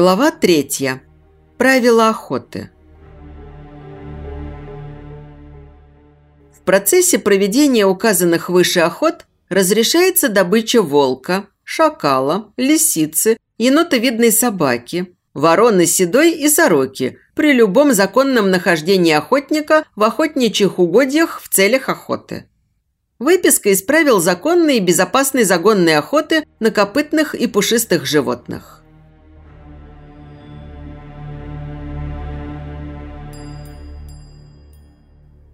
Глава третья. Правила охоты. В процессе проведения указанных выше охот разрешается добыча волка, шакала, лисицы, енотовидной собаки, вороны седой и сороки при любом законном нахождении охотника в охотничьих угодьях в целях охоты. Выписка из правил законной и безопасной загонной охоты на копытных и пушистых животных.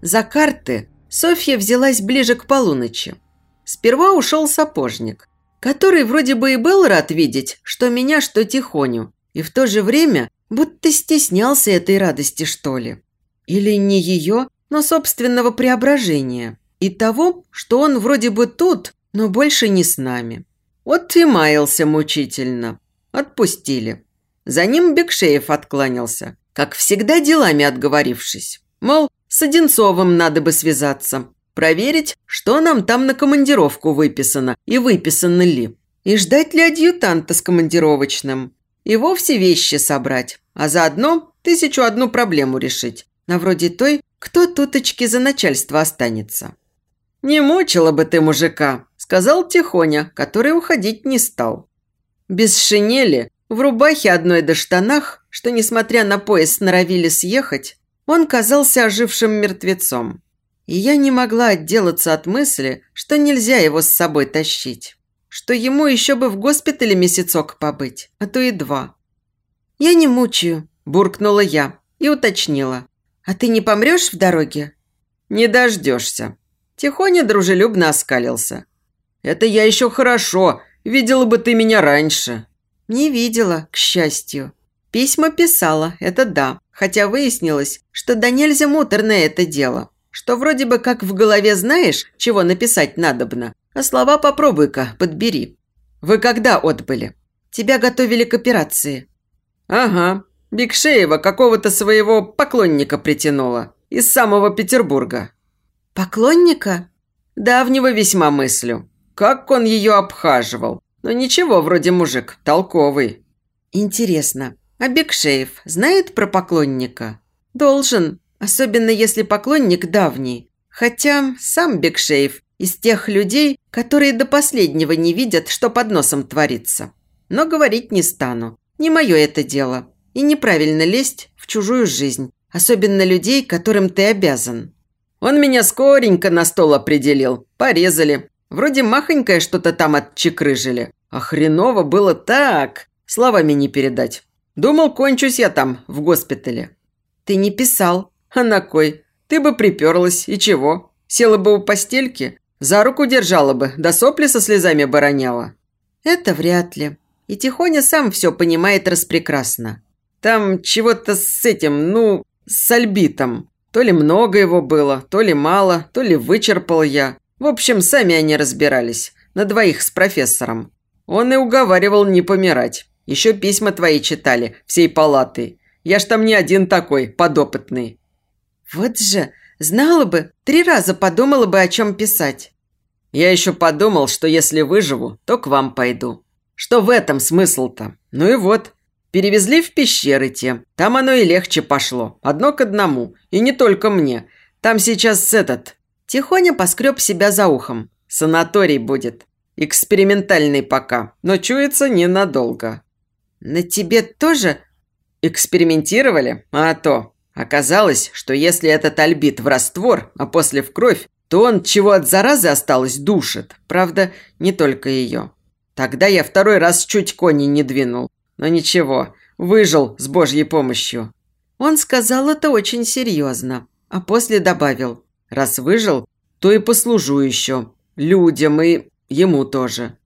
За карты Софья взялась ближе к полуночи. Сперва ушел сапожник, который вроде бы и был рад видеть, что меня, что Тихоню, и в то же время будто стеснялся этой радости, что ли. Или не ее, но собственного преображения. И того, что он вроде бы тут, но больше не с нами. Вот и маялся мучительно. Отпустили. За ним Бекшеев откланялся, как всегда делами отговорившись. Мол, с Одинцовым надо бы связаться, проверить, что нам там на командировку выписано и выписано ли. И ждать ли адъютанта с командировочным. И вовсе вещи собрать, а заодно тысячу одну проблему решить. На вроде той, кто туточки за начальство останется. «Не мучила бы ты мужика», – сказал Тихоня, который уходить не стал. Без шинели, в рубахе одной до штанах, что, несмотря на пояс, сноровили съехать, он казался ожившим мертвецом. И я не могла отделаться от мысли, что нельзя его с собой тащить. Что ему еще бы в госпитале месяцок побыть, а то и два. «Я не мучаю», – буркнула я и уточнила. «А ты не помрешь в дороге?» «Не дождешься». Тихоня дружелюбно оскалился. «Это я еще хорошо. Видела бы ты меня раньше». «Не видела, к счастью. Письма писала, это да хотя выяснилось, что да нельзя муторное это дело, что вроде бы как в голове знаешь, чего написать надобно, а слова попробуй-ка, подбери. Вы когда отбыли? Тебя готовили к операции. Ага, Бигшеева какого-то своего поклонника притянула из самого Петербурга. Поклонника? Давнего весьма мыслю. Как он ее обхаживал. Но ничего, вроде мужик, толковый. Интересно, а Бекшеев знает про поклонника? Должен, особенно если поклонник давний. Хотя сам Бекшеев из тех людей, которые до последнего не видят, что под носом творится. Но говорить не стану. Не мое это дело. И неправильно лезть в чужую жизнь. Особенно людей, которым ты обязан. Он меня скоренько на стол определил. Порезали. Вроде махонькое что-то там отчекрыжили. А хреново было так. Словами не передать. Думал, кончусь я там, в госпитале. Ты не писал. А на кой? Ты бы приперлась, и чего? Села бы у постельки, за руку держала бы, да сопли со слезами бароняла. Это вряд ли. И Тихоня сам все понимает распрекрасно. Там чего-то с этим, ну, с альбитом. То ли много его было, то ли мало, то ли вычерпал я. В общем, сами они разбирались. На двоих с профессором. Он и уговаривал не помирать. Еще письма твои читали, всей палаты. Я ж там не один такой, подопытный». «Вот же, знала бы, три раза подумала бы, о чем писать». «Я еще подумал, что если выживу, то к вам пойду. Что в этом смысл-то? Ну и вот, перевезли в пещеры те. Там оно и легче пошло, одно к одному. И не только мне. Там сейчас этот...» Тихоня поскреб себя за ухом. «Санаторий будет. Экспериментальный пока, но чуется ненадолго». «На тебе тоже?» «Экспериментировали? А то. Оказалось, что если этот альбит в раствор, а после в кровь, то он, чего от заразы осталось, душит. Правда, не только ее. Тогда я второй раз чуть кони не двинул. Но ничего, выжил с божьей помощью». Он сказал это очень серьезно, а после добавил. «Раз выжил, то и послужу еще. Людям и ему тоже».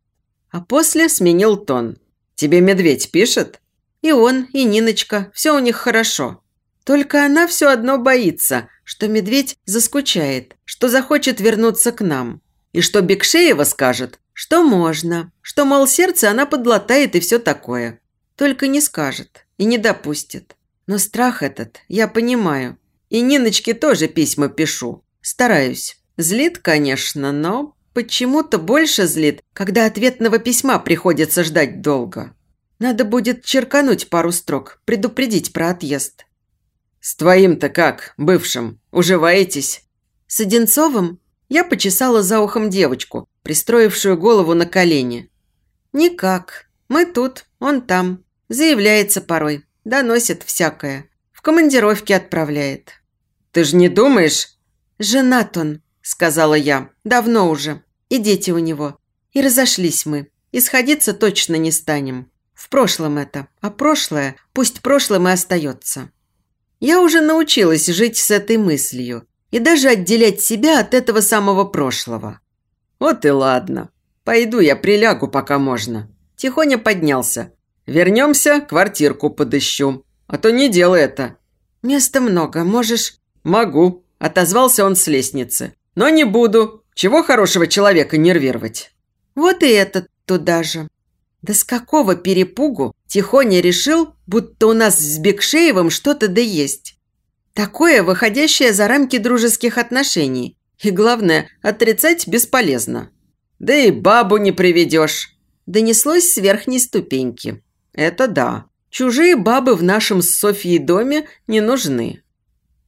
А после сменил тон. Тебе медведь пишет?» «И он, и Ниночка. Все у них хорошо. Только она все одно боится, что медведь заскучает, что захочет вернуться к нам. И что Бекшеева скажет, что можно, что, мол, сердце она подлатает и все такое. Только не скажет и не допустит. Но страх этот я понимаю. И Ниночке тоже письма пишу. Стараюсь. Злит, конечно, но Почему-то больше злит, когда ответного письма приходится ждать долго. Надо будет черкануть пару строк, предупредить про отъезд. «С твоим-то как, бывшим? Уживаетесь?» «С Одинцовым?» Я почесала за ухом девочку, пристроившую голову на колени. «Никак. Мы тут, он там. Заявляется порой, доносит всякое. В командировке отправляет». «Ты ж не думаешь?» «Женат он», – сказала я. «Давно уже. И дети у него. И разошлись мы. И сходиться точно не станем. В прошлом это. А прошлое пусть прошлым и остается». Я уже научилась жить с этой мыслью и даже отделять себя от этого самого прошлого. «Вот и ладно. Пойду я прилягу, пока можно». Тихоня поднялся. «Вернемся, квартирку подыщу. А то не делай это». «Места много. Можешь...» «Могу», – отозвался он с лестницы. «Но не буду. Чего хорошего человека нервировать?» «Вот и этот туда же». Да с какого перепугу Тихоня решил, будто у нас с Бекшеевым что-то да есть? Такое, выходящее за рамки дружеских отношений. И главное, отрицать бесполезно. Да и бабу не приведешь. Донеслось с верхней ступеньки. Это да. Чужие бабы в нашем с Софьей доме не нужны.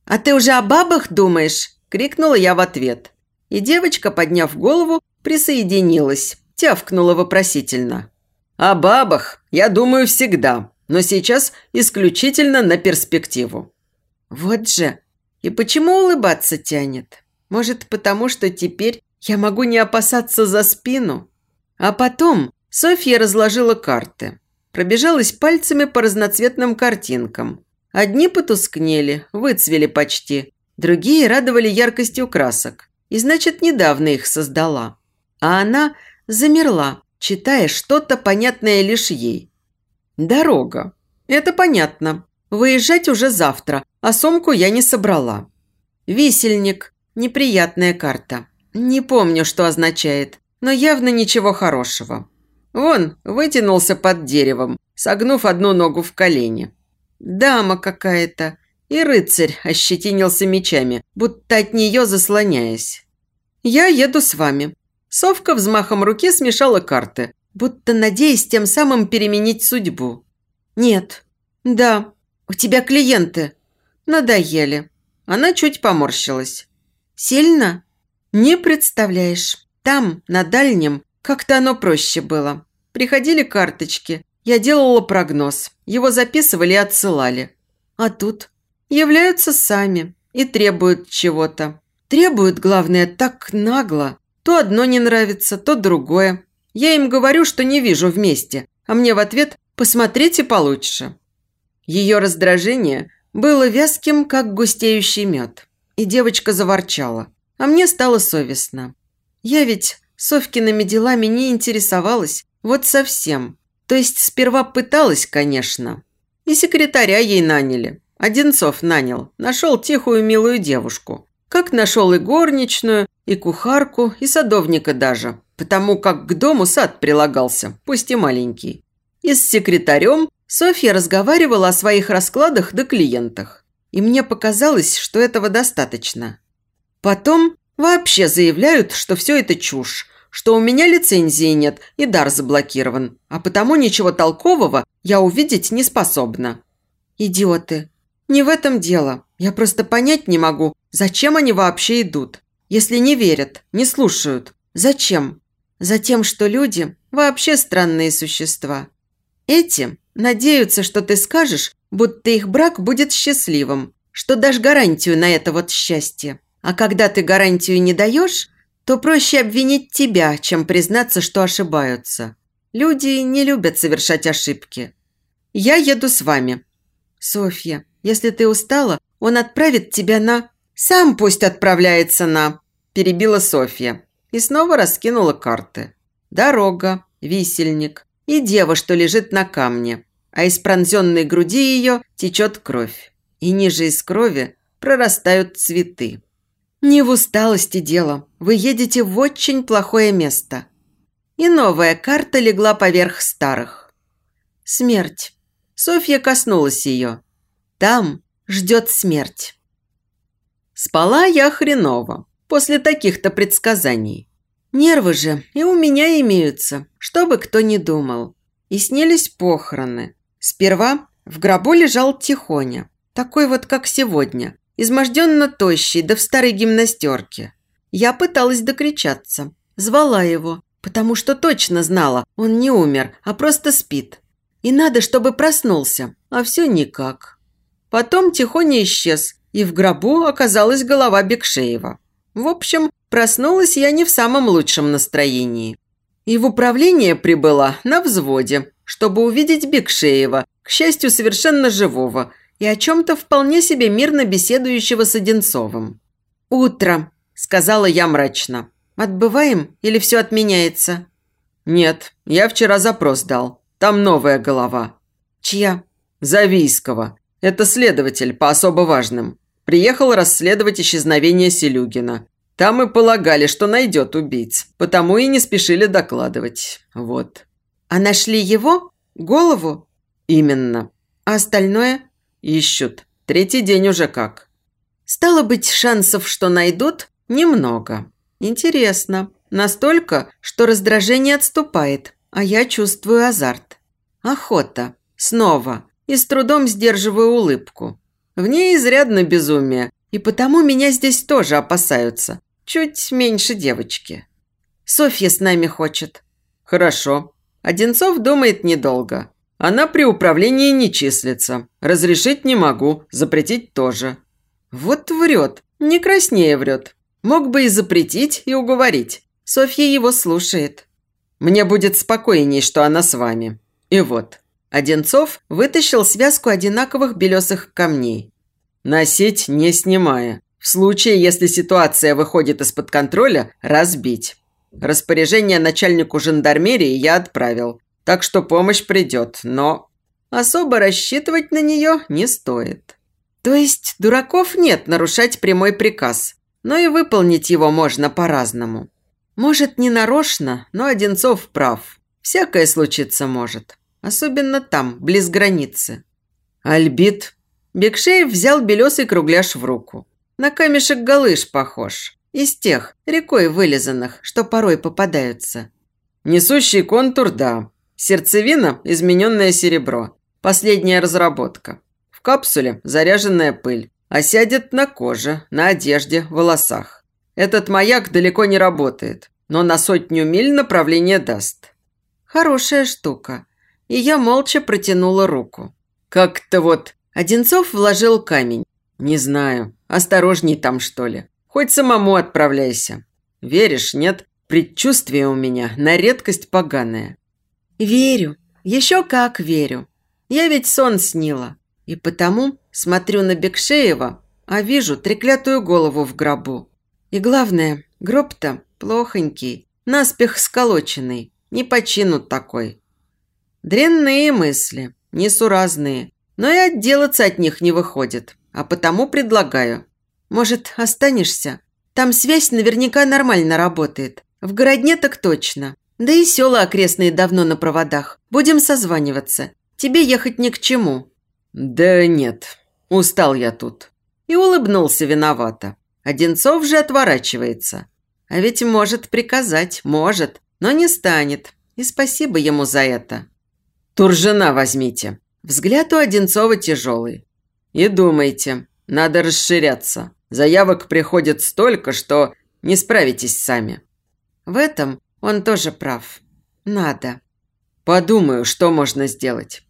«А ты уже о бабах думаешь?» – крикнула я в ответ. И девочка, подняв голову, присоединилась, тявкнула вопросительно. «О бабах я думаю всегда, но сейчас исключительно на перспективу». Вот же. И почему улыбаться тянет? Может, потому что теперь я могу не опасаться за спину? А потом Софья разложила карты. Пробежалась пальцами по разноцветным картинкам. Одни потускнели, выцвели почти, другие радовали яркостью красок. И значит, недавно их создала. А она замерла, читая что-то понятное лишь ей. Дорога. Это понятно. Выезжать уже завтра, а сумку я не собрала. Висельник. Неприятная карта. Не помню, что означает, но явно ничего хорошего. Вон, вытянулся под деревом, согнув одну ногу в колени. Дама какая-то. И рыцарь ощетинился мечами, будто от нее заслоняясь. «Я еду с вами». Совка взмахом руки смешала карты, будто надеясь тем самым переменить судьбу. «Нет». «Да». «У тебя клиенты». «Надоели». Она чуть поморщилась. «Сильно?» «Не представляешь. Там, на дальнем, как-то оно проще было. Приходили карточки. Я делала прогноз. Его записывали и отсылали. А тут являются сами и требуют чего-то. Требуют, главное, так нагло. То одно не нравится, то другое. Я им говорю, что не вижу вместе, а мне в ответ «посмотрите получше». Ее раздражение было вязким, как густеющий мед. И девочка заворчала. А мне стало совестно. Я ведь Совкиными делами не интересовалась, вот совсем. То есть сперва пыталась, конечно. И секретаря ей наняли. Одинцов нанял. Нашел тихую милую девушку. Как нашел и горничную, и кухарку, и садовника даже. Потому как к дому сад прилагался, пусть и маленький. И с секретарем Софья разговаривала о своих раскладах да клиентах. И мне показалось, что этого достаточно. Потом вообще заявляют, что все это чушь, что у меня лицензии нет и дар заблокирован, а потому ничего толкового я увидеть не способна. Идиоты. Не в этом дело. Я просто понять не могу, зачем они вообще идут. Если не верят, не слушают. Зачем? Затем, что люди вообще странные существа. Эти надеются, что ты скажешь, будто их брак будет счастливым, что дашь гарантию на это вот счастье. А когда ты гарантию не даешь, то проще обвинить тебя, чем признаться, что ошибаются. Люди не любят совершать ошибки. Я еду с вами. Софья, если ты устала, он отправит тебя на... Сам пусть отправляется на... Перебила Софья и снова раскинула карты. Дорога, висельник и дева, что лежит на камне, а из пронзенной груди ее течет кровь. И ниже из крови прорастают цветы. Не в усталости дело. Вы едете в очень плохое место. И новая карта легла поверх старых. Смерть. Софья коснулась ее. Там ждет смерть. Спала я хреново после таких-то предсказаний. Нервы же и у меня имеются, что бы кто ни думал. и снились похороны. Сперва в гробу лежал Тихоня, такой вот, как сегодня, изможденно тощий, да в старой гимнастерке. Я пыталась докричаться, звала его, потому что точно знала, он не умер, а просто спит. И надо, чтобы проснулся, а все никак. Потом Тихоня исчез, и в гробу оказалась голова Бекшеева. В общем, проснулась я не в самом лучшем настроении. И в управление прибыла на взводе, чтобы увидеть Бекшеева, к счастью, совершенно живого, и о чем-то вполне себе мирно беседующего с Одинцовым. «Утро», – сказала я мрачно. «Отбываем или все отменяется?» «Нет, я вчера запрос дал. Там новая голова». «Чья?» «Завийского. Это следователь по особо важным. Приехал расследовать исчезновение Селюгина. Там и полагали, что найдет убийц, потому и не спешили докладывать. Вот». «А нашли его? Голову?» «Именно». «А остальное?» «Ищут. Третий день уже как». «Стало быть, шансов, что найдут, немного. Интересно. Настолько, что раздражение отступает, а я чувствую азарт. Охота. Снова. И с трудом сдерживаю улыбку. В ней изрядно безумие, и потому меня здесь тоже опасаются. Чуть меньше девочки. Софья с нами хочет. Хорошо. Одинцов думает недолго. Она при управлении не числится. Разрешить не могу, запретить тоже. Вот врет. Не краснее врет. Мог бы и запретить, и уговорить. Софья его слушает. Мне будет спокойней, что она с вами. И вот. Одинцов вытащил связку одинаковых белесых камней. Носить не снимая. В случае, если ситуация выходит из-под контроля, разбить. Распоряжение начальнику жандармерии я отправил. Так что помощь придет, но особо рассчитывать на нее не стоит. То есть дураков нет нарушать прямой приказ, но и выполнить его можно по-разному. Может, не нарочно, но Одинцов прав. Всякое случиться может. Особенно там, близ границы. Альбит. Бекшеев взял белесый кругляш в руку. На камешек галыш похож. Из тех, рекой вылизанных, что порой попадаются. Несущий контур, да. Сердцевина – измененное серебро. Последняя разработка. В капсуле заряженная пыль. Осядет на коже, на одежде, волосах. Этот маяк далеко не работает, но на сотню миль направление даст. Хорошая штука. И я молча протянула руку. Как-то вот Одинцов вложил камень. Не знаю, осторожней там, что ли. Хоть самому отправляйся. Веришь, нет? Предчувствие у меня на редкость поганое. Верю. Еще как верю. Я ведь сон снила. И потому смотрю на Бекшеева, а вижу треклятую голову в гробу. И главное, гроб-то плохонький, наспех сколоченный, не починут такой. Дрянные мысли, несуразные, но и отделаться от них не выходит, а потому предлагаю. Может, останешься? Там связь наверняка нормально работает. В городне так точно. Да и села окрестные давно на проводах. Будем созваниваться. Тебе ехать ни к чему». «Да нет, устал я тут». И улыбнулся виновато. Одинцов же отворачивается. А ведь может приказать, может, но не станет. И спасибо ему за это. «Туржина возьмите». Взгляд у Одинцова тяжелый. «И думайте, надо расширяться. Заявок приходит столько, что не справитесь сами». В этом он тоже прав. Надо. Подумаю, что можно сделать.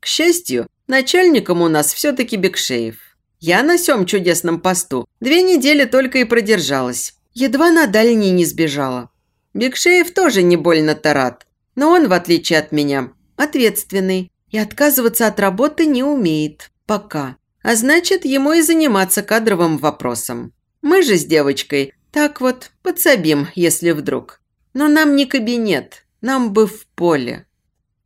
К счастью, начальником у нас все-таки Бекшеев. Я на сём чудесном посту две недели только и продержалась. Едва на дальний не сбежала. Бекшеев тоже не больно-то рад. Но он, в отличие от меня, ответственный и отказываться от работы не умеет. Пока. А значит, ему и заниматься кадровым вопросом. Мы же с девочкой так вот подсобим, если вдруг. Но нам не кабинет, нам бы в поле.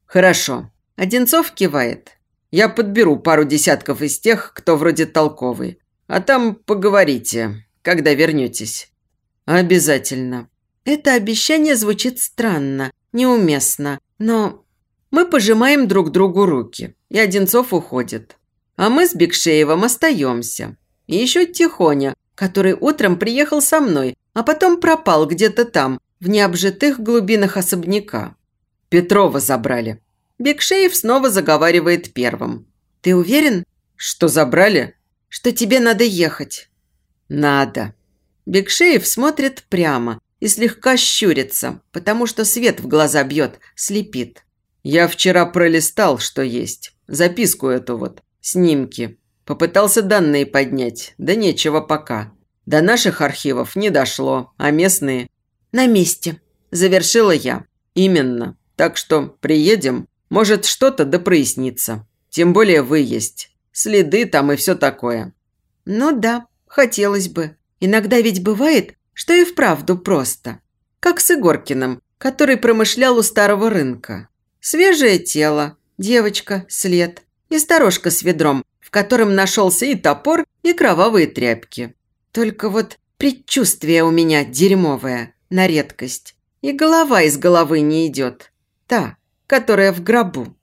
Хорошо. Одинцов кивает. Я подберу пару десятков из тех, кто вроде толковый. А там поговорите, когда вернетесь. Обязательно. Это обещание звучит странно, неуместно, но... Мы пожимаем друг другу руки, и Одинцов уходит. А мы с Бекшеевым остаемся. И еще Тихоня, который утром приехал со мной, а потом пропал где-то там, в необжитых глубинах особняка. Петрова забрали. Бекшеев снова заговаривает первым. «Ты уверен?» «Что забрали?» «Что тебе надо ехать». «Надо». Бекшеев смотрит прямо и слегка щурится, потому что свет в глаза бьет, слепит. «Я вчера пролистал, что есть. Записку эту вот. Снимки. Попытался данные поднять, да нечего пока. До наших архивов не дошло, а местные...» «На месте», – завершила я. «Именно. Так что приедем, может, что-то да прояснится. Тем более вы есть. Следы там и все такое». «Ну да, хотелось бы. Иногда ведь бывает, что и вправду просто. Как с Игоркиным, который промышлял у старого рынка. Свежее тело, девочка, след и сторожка с ведром, в котором нашелся и топор, и кровавые тряпки. Только вот предчувствие у меня дерьмовое, на редкость. И голова из головы не идет. Та, которая в гробу.